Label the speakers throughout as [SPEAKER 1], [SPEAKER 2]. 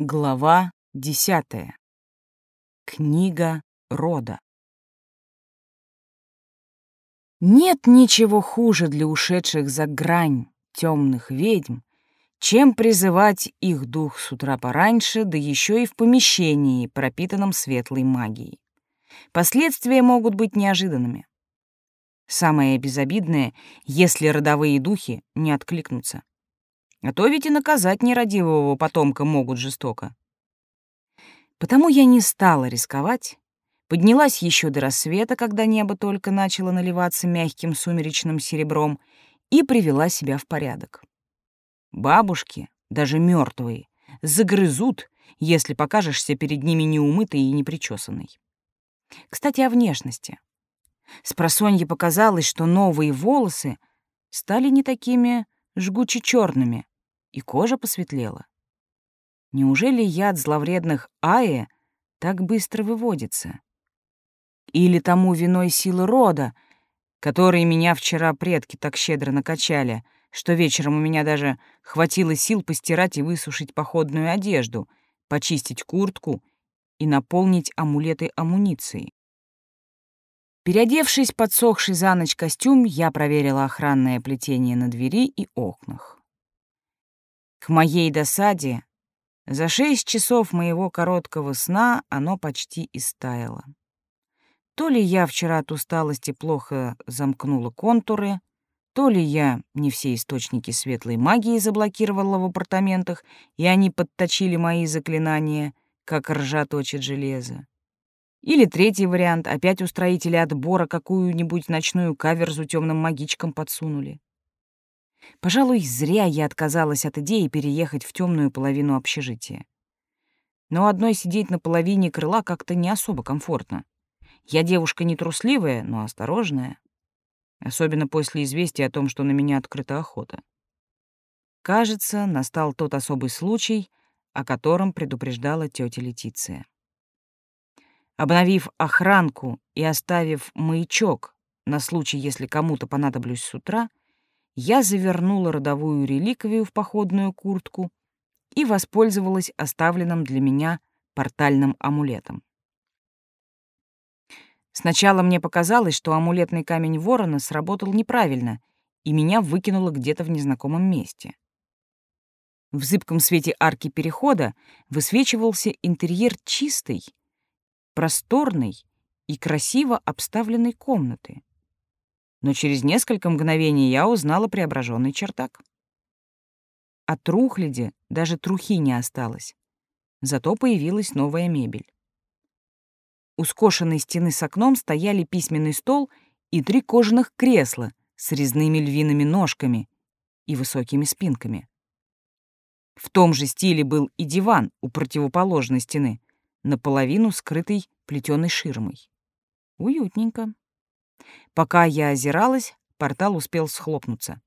[SPEAKER 1] Глава десятая. Книга рода. Нет ничего хуже для ушедших за грань темных ведьм, чем призывать их дух с утра пораньше, да еще и в помещении, пропитанном светлой магией. Последствия могут быть неожиданными. Самое безобидное, если родовые духи не откликнутся. А то ведь и наказать нерадивого потомка могут жестоко. Потому я не стала рисковать, поднялась еще до рассвета, когда небо только начало наливаться мягким сумеречным серебром, и привела себя в порядок. Бабушки, даже мертвые, загрызут, если покажешься перед ними неумытой и непричесанной. Кстати, о внешности. Спросонье показалось, что новые волосы стали не такими жгуче черными, и кожа посветлела. Неужели яд зловредных Аи так быстро выводится? Или тому виной силы рода, которые меня вчера предки так щедро накачали, что вечером у меня даже хватило сил постирать и высушить походную одежду, почистить куртку и наполнить амулеты амуницией. Переодевшись подсохший за ночь костюм, я проверила охранное плетение на двери и окнах. К моей досаде за шесть часов моего короткого сна оно почти истаяло. То ли я вчера от усталости плохо замкнула контуры, то ли я не все источники светлой магии заблокировала в апартаментах, и они подточили мои заклинания, как ржа точит железо. Или третий вариант, опять устроители отбора какую-нибудь ночную каверзу темным магичкам подсунули. Пожалуй, зря я отказалась от идеи переехать в темную половину общежития. Но одной сидеть на половине крыла как-то не особо комфортно. Я девушка не трусливая, но осторожная. Особенно после известия о том, что на меня открыта охота. Кажется, настал тот особый случай, о котором предупреждала тетя Летиция. Обновив охранку и оставив маячок на случай, если кому-то понадоблюсь с утра, я завернула родовую реликвию в походную куртку и воспользовалась оставленным для меня портальным амулетом. Сначала мне показалось, что амулетный камень ворона сработал неправильно, и меня выкинуло где-то в незнакомом месте. В зыбком свете арки перехода высвечивался интерьер чистой, просторной и красиво обставленной комнаты но через несколько мгновений я узнала преображенный чертак. От трухляди даже трухи не осталось. Зато появилась новая мебель. У скошенной стены с окном стояли письменный стол и три кожаных кресла с резными львиными ножками и высокими спинками. В том же стиле был и диван у противоположной стены, наполовину скрытый плетеной ширмой. Уютненько. Пока я озиралась, портал успел схлопнуться.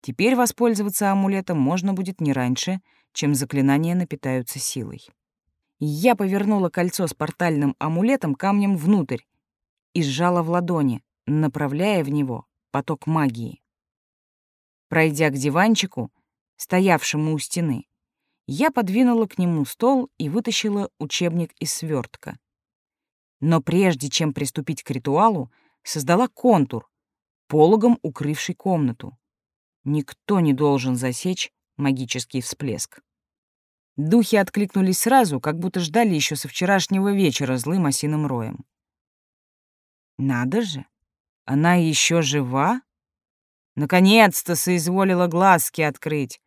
[SPEAKER 1] Теперь воспользоваться амулетом можно будет не раньше, чем заклинания напитаются силой. Я повернула кольцо с портальным амулетом камнем внутрь и сжала в ладони, направляя в него поток магии. Пройдя к диванчику, стоявшему у стены, я подвинула к нему стол и вытащила учебник из свертка. Но прежде чем приступить к ритуалу, создала контур, пологом укрывший комнату. Никто не должен засечь магический всплеск. Духи откликнулись сразу, как будто ждали еще со вчерашнего вечера злым осиным роем. Надо же, она еще жива? Наконец-то соизволила глазки открыть.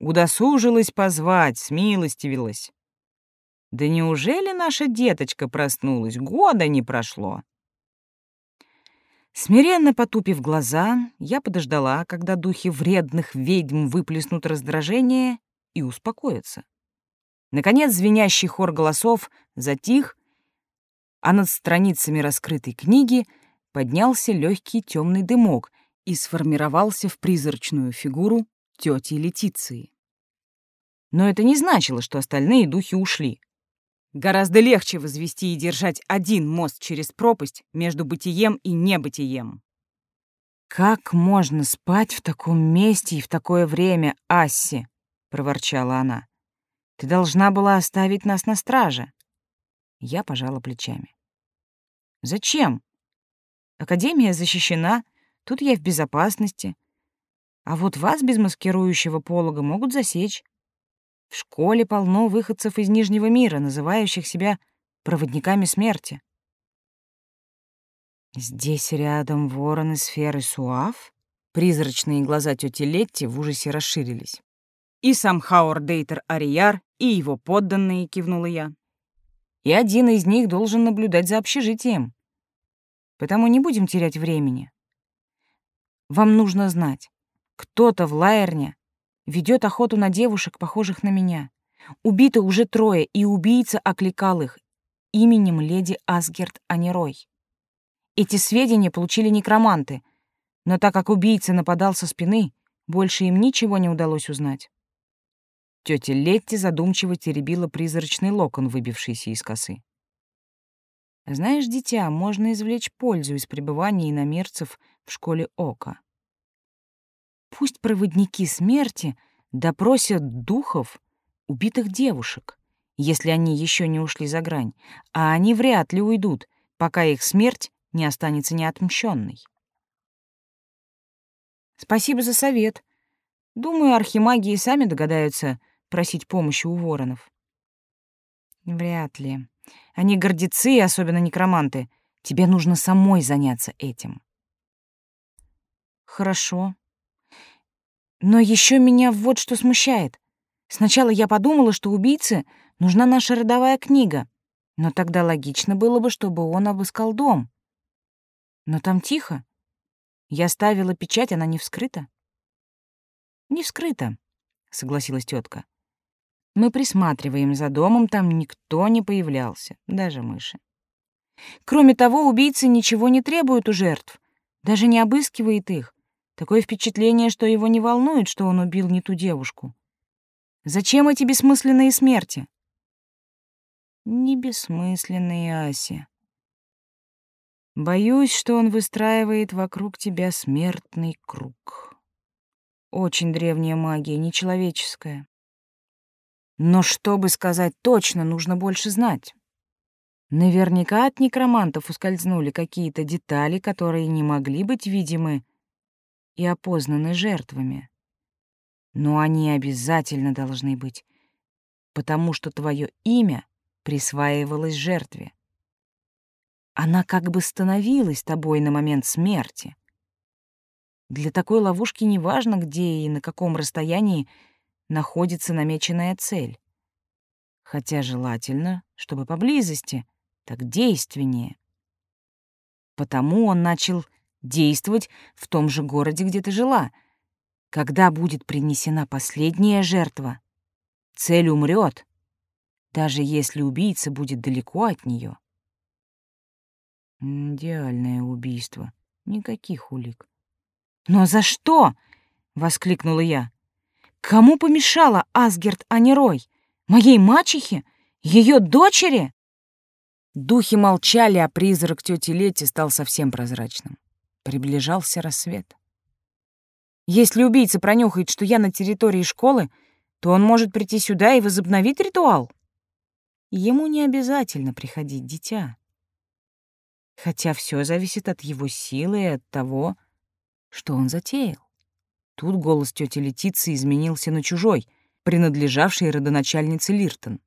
[SPEAKER 1] Удосужилась позвать, смилостивилась. Да неужели наша деточка проснулась? Года не прошло. Смиренно потупив глаза, я подождала, когда духи вредных ведьм выплеснут раздражение и успокоятся. Наконец звенящий хор голосов затих, а над страницами раскрытой книги поднялся легкий темный дымок и сформировался в призрачную фигуру тети Летиции. Но это не значило, что остальные духи ушли. Гораздо легче возвести и держать один мост через пропасть между бытием и небытием. «Как можно спать в таком месте и в такое время, Асси?» — проворчала она. Ты должна была оставить нас на страже. Я пожала плечами. Зачем? Академия защищена, тут я в безопасности. А вот вас без маскирующего полога могут засечь. В школе полно выходцев из Нижнего мира, называющих себя проводниками смерти. Здесь рядом вороны сферы Суав? Призрачные глаза тети Летти в ужасе расширились. И сам Хауэр Дейтер Арияр, и его подданные, кивнула я. И один из них должен наблюдать за общежитием. Потому не будем терять времени. Вам нужно знать, кто-то в Лайерне ведет охоту на девушек, похожих на меня. Убито уже трое, и убийца окликал их именем леди Асгерт Анерой. Эти сведения получили некроманты, но так как убийца нападал со спины, больше им ничего не удалось узнать. Тетя Летти задумчиво теребила призрачный локон, выбившийся из косы. «Знаешь, дитя, можно извлечь пользу из пребывания иномерцев в школе Ока. Пусть проводники смерти допросят духов убитых девушек, если они еще не ушли за грань, а они вряд ли уйдут, пока их смерть не останется неотмщенной. Спасибо за совет. Думаю, архимаги сами догадаются, просить помощи у воронов. Вряд ли. Они гордецы, особенно некроманты. Тебе нужно самой заняться этим. Хорошо. Но еще меня вот что смущает. Сначала я подумала, что убийце нужна наша родовая книга, но тогда логично было бы, чтобы он обыскал дом. Но там тихо. Я ставила печать, она не вскрыта. Не вскрыта, согласилась тетка. Мы присматриваем за домом, там никто не появлялся, даже мыши. Кроме того, убийца ничего не требует у жертв, даже не обыскивает их. Такое впечатление, что его не волнует, что он убил не ту девушку. Зачем эти бессмысленные смерти? Не бессмысленные, Ася. Боюсь, что он выстраивает вокруг тебя смертный круг. Очень древняя магия, нечеловеческая. Но чтобы сказать точно, нужно больше знать. Наверняка от некромантов ускользнули какие-то детали, которые не могли быть видимы и опознаны жертвами. Но они обязательно должны быть, потому что твое имя присваивалось жертве. Она как бы становилась тобой на момент смерти. Для такой ловушки неважно, где и на каком расстоянии находится намеченная цель. Хотя желательно, чтобы поблизости, так действеннее. Потому он начал действовать в том же городе, где ты жила. Когда будет принесена последняя жертва, цель умрет, даже если убийца будет далеко от нее. Идеальное убийство. Никаких улик. «Но за что?» — воскликнула я. Кому помешала Асгерт, а? Моей мачехе? Ее дочери? Духи молчали, а призрак тети Лети стал совсем прозрачным. Приближался рассвет. Если убийца пронюхает, что я на территории школы, то он может прийти сюда и возобновить ритуал. Ему не обязательно приходить дитя. Хотя все зависит от его силы и от того, что он затеял. Тут голос тети Летиции изменился на чужой, принадлежавший родоначальнице Лиртон.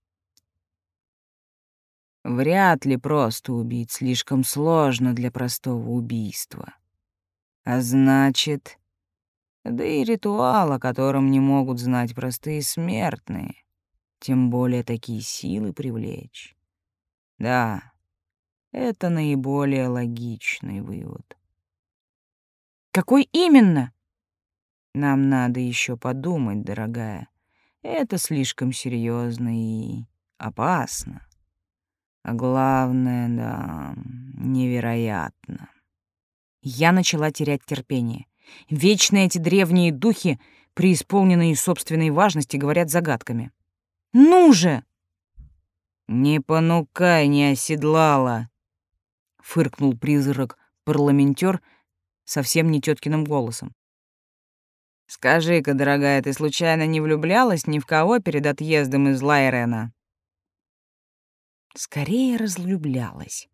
[SPEAKER 1] Вряд ли просто убить слишком сложно для простого убийства. А значит, да и ритуал, о котором не могут знать простые смертные, тем более такие силы привлечь. Да, это наиболее логичный вывод. Какой именно? Нам надо еще подумать, дорогая. Это слишком серьезно и опасно. А главное, да, невероятно. Я начала терять терпение. Вечно эти древние духи, преисполненные собственной важности, говорят загадками. «Ну же!» «Не понукай, не оседлала!» — фыркнул призрак-парламентер совсем не теткиным голосом. Скажи-ка, дорогая, ты случайно не влюблялась ни в кого перед отъездом из Лайрена? Скорее разлюблялась.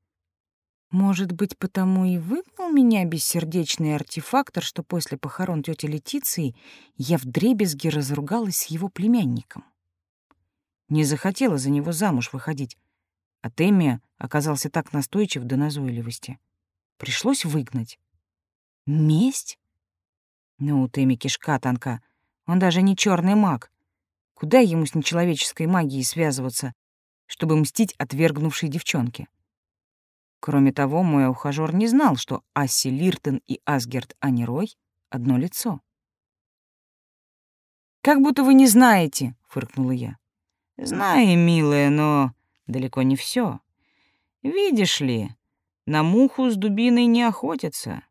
[SPEAKER 1] Может быть, потому и выгнал меня бессердечный артефактор, что после похорон тети Летиции я вдребезги разругалась с его племянником. Не захотела за него замуж выходить, а Тэмми оказался так настойчив до назойливости. Пришлось выгнать. Месть? Ну, у Тэмми кишка тонка. Он даже не черный маг. Куда ему с нечеловеческой магией связываться, чтобы мстить отвергнувшей девчонке? Кроме того, мой ухажёр не знал, что Асси Лиртон и Асгерт Анирой — одно лицо. «Как будто вы не знаете», — фыркнула я. «Знаю, милая, но далеко не все. Видишь ли, на муху с дубиной не охотятся.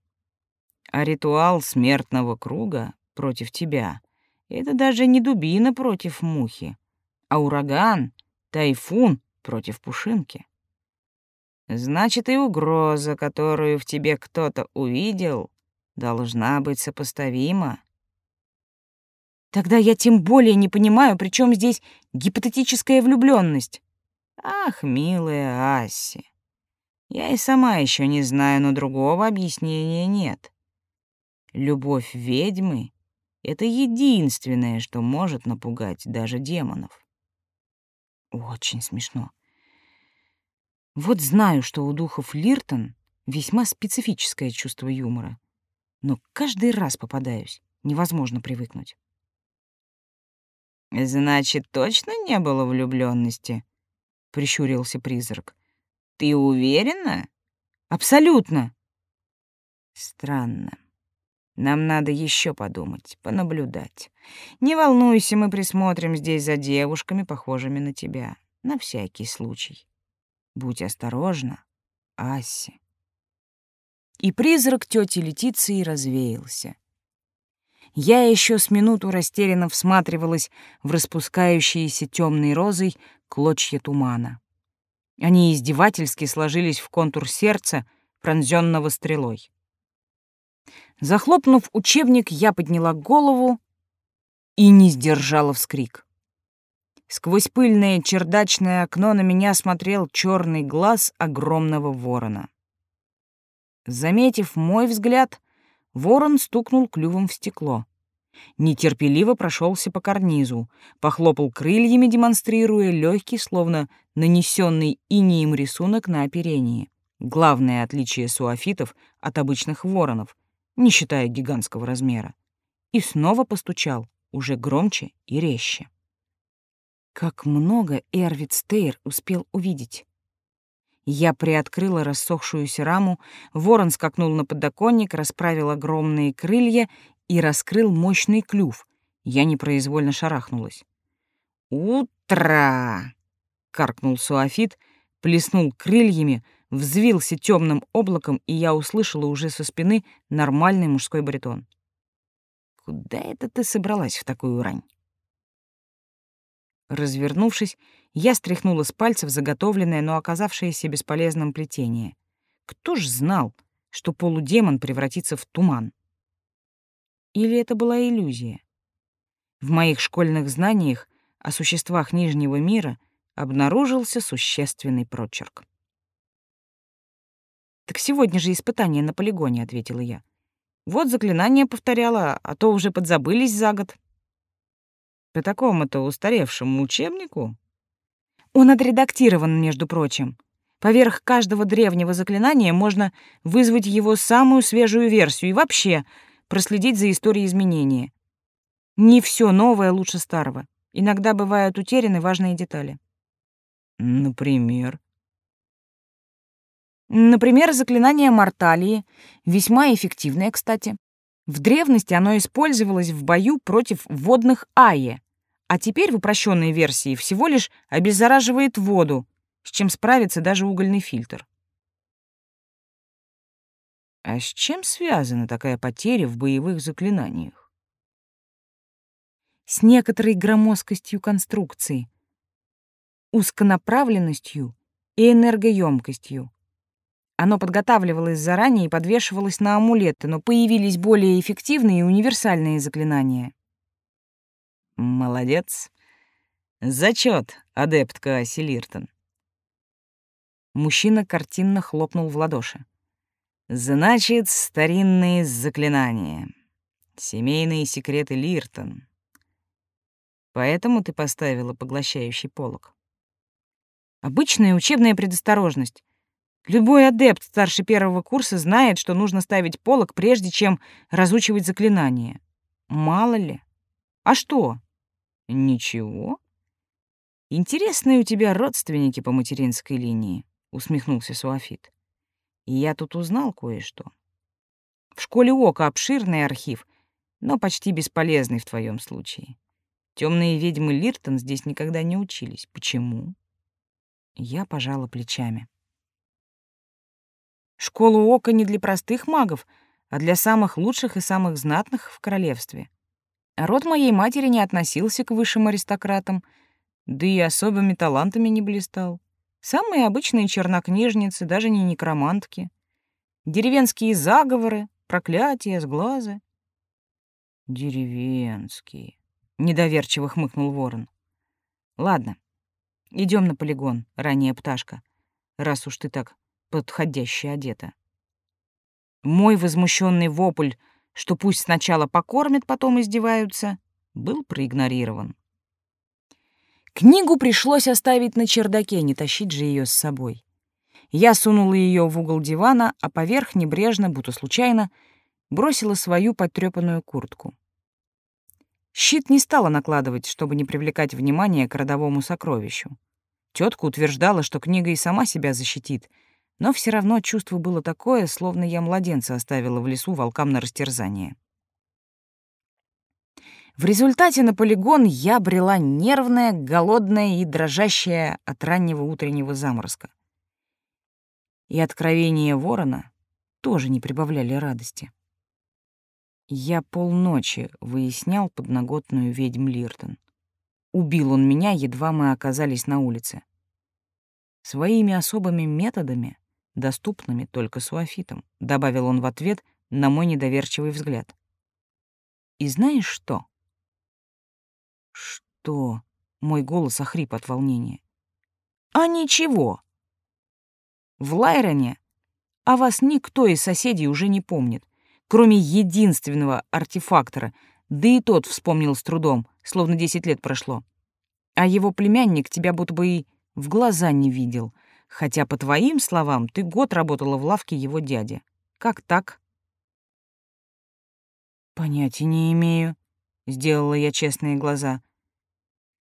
[SPEAKER 1] А ритуал смертного круга против тебя — это даже не дубина против мухи, а ураган, тайфун против пушинки. Значит, и угроза, которую в тебе кто-то увидел, должна быть сопоставима. Тогда я тем более не понимаю, при чем здесь гипотетическая влюбленность. Ах, милая Асси, я и сама еще не знаю, но другого объяснения нет. Любовь ведьмы — это единственное, что может напугать даже демонов. Очень смешно. Вот знаю, что у духов Лиртон весьма специфическое чувство юмора, но каждый раз попадаюсь, невозможно привыкнуть. «Значит, точно не было влюбленности? прищурился призрак. «Ты уверена?» «Абсолютно!» «Странно. Нам надо еще подумать, понаблюдать. Не волнуйся, мы присмотрим здесь за девушками, похожими на тебя. На всякий случай. Будь осторожна, Асси. И призрак тети Летиции развеялся. Я еще с минуту растерянно всматривалась в распускающиеся темной розой клочья тумана. Они издевательски сложились в контур сердца, пронзенного стрелой. Захлопнув учебник, я подняла голову и не сдержала вскрик. Сквозь пыльное чердачное окно на меня смотрел черный глаз огромного ворона. Заметив мой взгляд, ворон стукнул клювом в стекло. Нетерпеливо прошелся по карнизу, похлопал крыльями, демонстрируя легкий, словно нанесенный инеем рисунок на оперении. Главное отличие суафитов от обычных воронов, не считая гигантского размера, и снова постучал, уже громче и резче. Как много Эрвид Стейр успел увидеть. Я приоткрыла рассохшуюся раму, ворон скакнул на подоконник, расправил огромные крылья и раскрыл мощный клюв. Я непроизвольно шарахнулась. «Утро!» — каркнул суафит, плеснул крыльями, взвился темным облаком, и я услышала уже со спины нормальный мужской баритон. «Куда это ты собралась в такую рань?» Развернувшись, я стряхнула с пальцев заготовленное, но оказавшееся бесполезным плетение. Кто ж знал, что полудемон превратится в туман? Или это была иллюзия? В моих школьных знаниях о существах Нижнего мира обнаружился существенный прочерк. «Так сегодня же испытание на полигоне», — ответила я. «Вот заклинание повторяла, а то уже подзабылись за год». «По такому-то устаревшему учебнику?» «Он отредактирован, между прочим. Поверх каждого древнего заклинания можно вызвать его самую свежую версию и вообще проследить за историей изменения. Не все новое лучше старого. Иногда бывают утеряны важные детали». «Например?» Например, заклинание Морталии, весьма эффективное, кстати. В древности оно использовалось в бою против водных Айе, а теперь в упрощенной версии всего лишь обеззараживает воду, с чем справится даже угольный фильтр. А с чем связана такая потеря в боевых заклинаниях? С некоторой громоздкостью конструкции, узконаправленностью и энергоемкостью. Оно подготавливалось заранее и подвешивалось на амулеты, но появились более эффективные и универсальные заклинания.
[SPEAKER 2] Молодец. Зачет, адептка Селиртон.
[SPEAKER 1] Мужчина картинно хлопнул в ладоши.
[SPEAKER 2] Значит, старинные заклинания. Семейные секреты Лиртон. Поэтому ты поставила поглощающий полог.
[SPEAKER 1] Обычная учебная предосторожность. Любой адепт старше первого курса знает, что нужно ставить полог, прежде чем разучивать заклинание. Мало ли. А что?
[SPEAKER 2] Ничего.
[SPEAKER 1] Интересные у тебя родственники по материнской линии, усмехнулся Суафит. И я тут узнал кое-что. В школе Ока обширный архив, но почти бесполезный в твоем случае. Темные ведьмы Лиртон здесь никогда не учились. Почему? Я пожала плечами. Школа Ока не для простых магов, а для самых лучших и самых знатных в королевстве. Род моей матери не относился к высшим аристократам, да и особыми талантами не блистал. Самые обычные чернокнижницы, даже не некромантки. Деревенские заговоры, проклятия, сглазы. Деревенские. Недоверчиво хмыкнул ворон. Ладно, идем на полигон, ранняя пташка, раз уж ты так подходяще одета. Мой возмущенный вопль — что пусть сначала покормят, потом издеваются, был проигнорирован. Книгу пришлось оставить на чердаке, не тащить же ее с собой. Я сунула ее в угол дивана, а поверх небрежно, будто случайно, бросила свою потрепанную куртку. Щит не стала накладывать, чтобы не привлекать внимание к родовому сокровищу. Тетка утверждала, что книга и сама себя защитит — но все равно чувство было такое, словно я младенца оставила в лесу волкам на растерзание. В результате на полигон я брела нервная, голодная и дрожащая от раннего утреннего заморозка. И откровения ворона тоже не прибавляли радости. Я полночи выяснял подноготную ведьм Лиртон. Убил он меня, едва мы оказались на улице. Своими особыми методами доступными только суафитам», — добавил он в ответ на мой недоверчивый взгляд. «И знаешь что?» «Что?» — мой голос охрип от волнения. «А ничего!» В Лайроне о вас никто из соседей уже не помнит, кроме единственного артефактора, да и тот вспомнил с трудом, словно десять лет прошло. А его племянник тебя будто бы и в глаза не видел — Хотя, по твоим словам, ты год работала в лавке его дяди. Как так? Понятия не имею, сделала я честные глаза.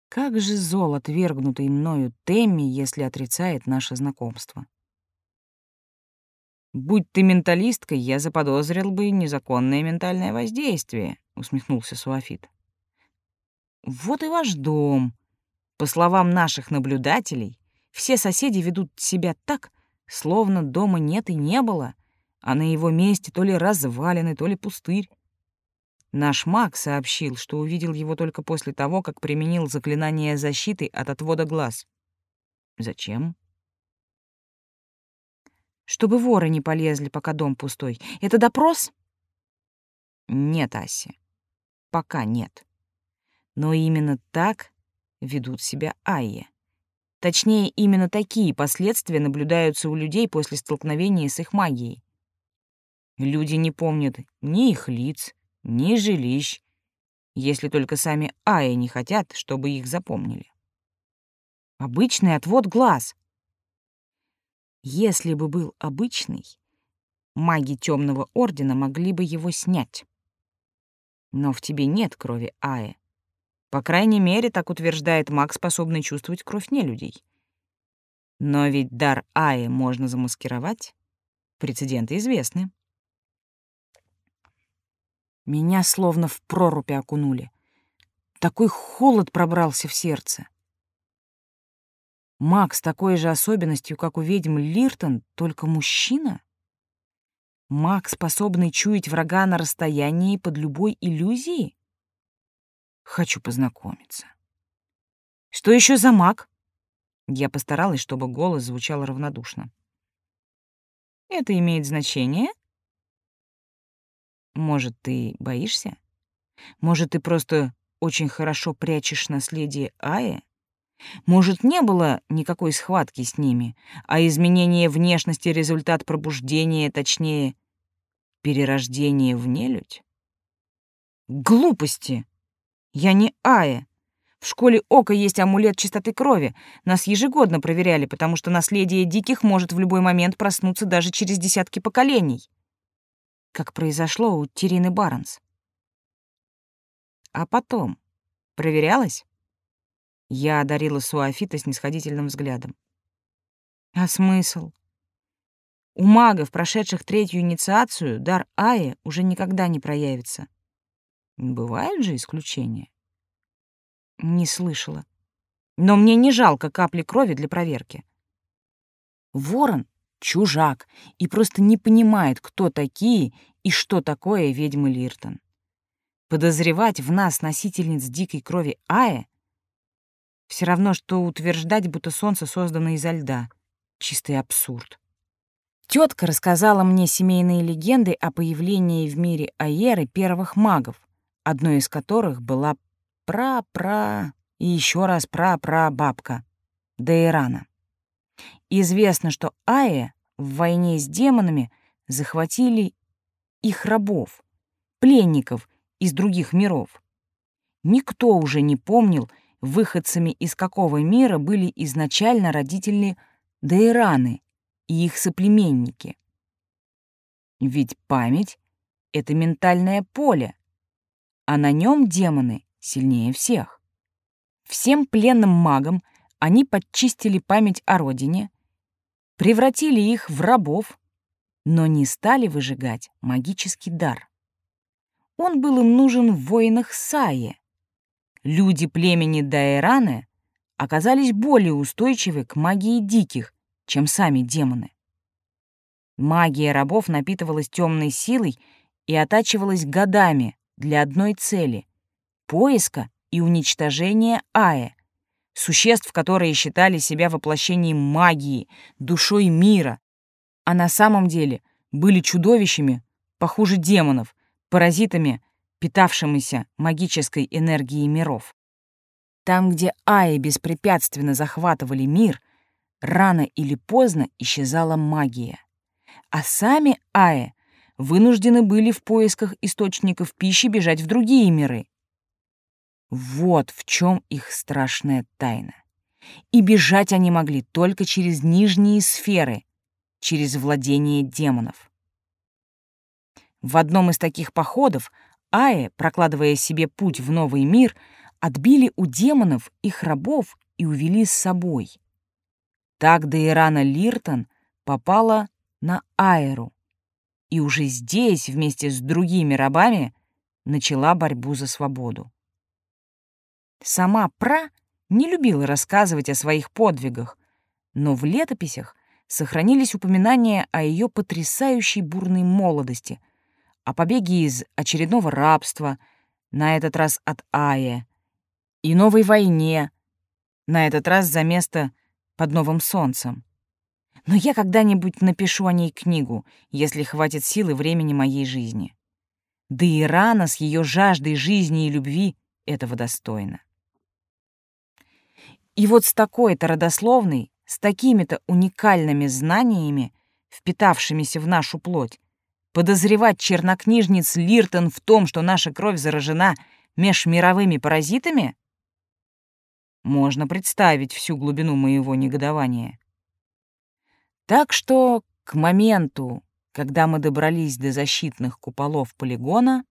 [SPEAKER 1] Как же зол отвергнутый мною Тэмми, если отрицает наше знакомство? «Будь ты менталисткой, я заподозрил бы незаконное ментальное воздействие», — усмехнулся Суафит. «Вот и ваш дом. По словам наших наблюдателей, все соседи ведут себя так, словно дома нет и не было, а на его месте то ли развалины, то ли пустырь. Наш маг сообщил, что увидел его только после того, как применил заклинание защиты от отвода глаз. Зачем? Чтобы воры не полезли, пока дом пустой. Это допрос? Нет, Ася. Пока нет. Но именно так ведут себя Айе. Точнее, именно такие последствия наблюдаются у людей после столкновения с их магией. Люди не помнят ни их лиц, ни жилищ, если только сами Аи не хотят, чтобы их запомнили. Обычный отвод глаз. Если бы был обычный, маги Темного Ордена могли бы его снять. Но в тебе нет крови Аи. По крайней мере, так утверждает маг, способный чувствовать кровь нелюдей. Но ведь дар Аи можно замаскировать. Прецеденты известны. Меня словно в прорубь окунули. Такой холод пробрался в сердце. Маг с такой же особенностью, как у ведьм Лиртон, только мужчина? Маг, способный чуять врага на расстоянии под любой иллюзией? Хочу познакомиться. Что еще за маг? Я постаралась, чтобы голос звучал равнодушно. Это имеет значение? Может, ты боишься? Может, ты просто очень хорошо прячешь наследие Аи? Может, не было никакой схватки с ними, а изменение внешности — результат пробуждения, точнее, перерождения в нелюдь? Глупости! Я не Ая. В школе Ока есть амулет чистоты крови. Нас ежегодно проверяли, потому что наследие диких может в любой момент проснуться даже через десятки поколений. Как произошло у Терины Барнс. А потом проверялась? Я одарила Суафита снисходительным взглядом. А смысл? У магов, прошедших третью инициацию, дар Аи уже никогда не проявится. Бывают же исключения. Не слышала. Но мне не жалко капли крови для проверки. Ворон — чужак и просто не понимает, кто такие и что такое ведьмы Лиртон. Подозревать в нас носительниц дикой крови Ая все равно, что утверждать, будто солнце создано изо льда. Чистый абсурд. Тетка рассказала мне семейные легенды о появлении в мире Аеры первых магов, одной из которых была пра-пра и еще раз пра-пра-бабка Дейрана. Известно, что Аи в войне с демонами захватили их рабов, пленников из других миров. Никто уже не помнил, выходцами из какого мира были изначально родители Дейраны и их соплеменники. Ведь память — это ментальное поле, а на нем демоны сильнее всех. Всем пленным магам они подчистили память о родине, превратили их в рабов, но не стали выжигать магический дар. Он был им нужен в войнах Саи, Люди племени Дайраны оказались более устойчивы к магии диких, чем сами демоны. Магия рабов напитывалась темной силой и оттачивалась годами для одной цели — поиска и уничтожения Аи, существ, которые считали себя воплощением магии, душой мира, а на самом деле были чудовищами, похуже демонов, паразитами, питавшимися магической энергией миров. Там, где Аи беспрепятственно захватывали мир, рано или поздно исчезала магия. А сами Аи вынуждены были в поисках источников пищи бежать в другие миры. Вот в чем их страшная тайна. И бежать они могли только через нижние сферы, через владение демонов. В одном из таких походов Аи, прокладывая себе путь в новый мир, отбили у демонов их рабов и увели с собой. Так Дейрана Лиртон попала на Аэру, и уже здесь вместе с другими рабами начала борьбу за свободу. Сама Пра не любила рассказывать о своих подвигах, но в летописях сохранились упоминания о ее потрясающей бурной молодости, о побеге из очередного рабства, на этот раз от Ая, и новой войне, на этот раз за место под новым солнцем. Но я когда-нибудь напишу о ней книгу, если хватит силы времени моей жизни. Да и рана с ее жаждой жизни и любви этого достойна. И вот с такой-то родословной, с такими-то уникальными знаниями, впитавшимися в нашу плоть, Подозревать чернокнижниц Лиртон в том, что наша кровь заражена межмировыми паразитами? Можно представить всю глубину моего негодования. Так что к моменту, когда мы добрались до защитных куполов полигона,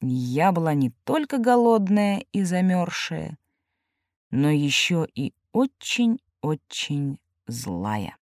[SPEAKER 1] я была не только голодная и замерзшая, но еще и очень-очень злая.